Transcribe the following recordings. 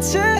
to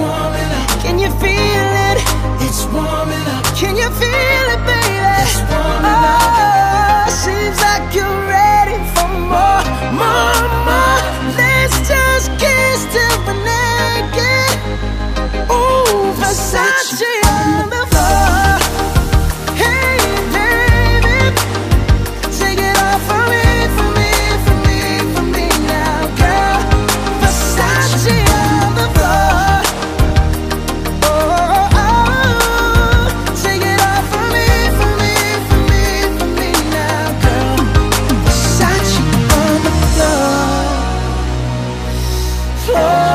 warming up. Can you feel it? It's warming up. Can you feel it? Oh.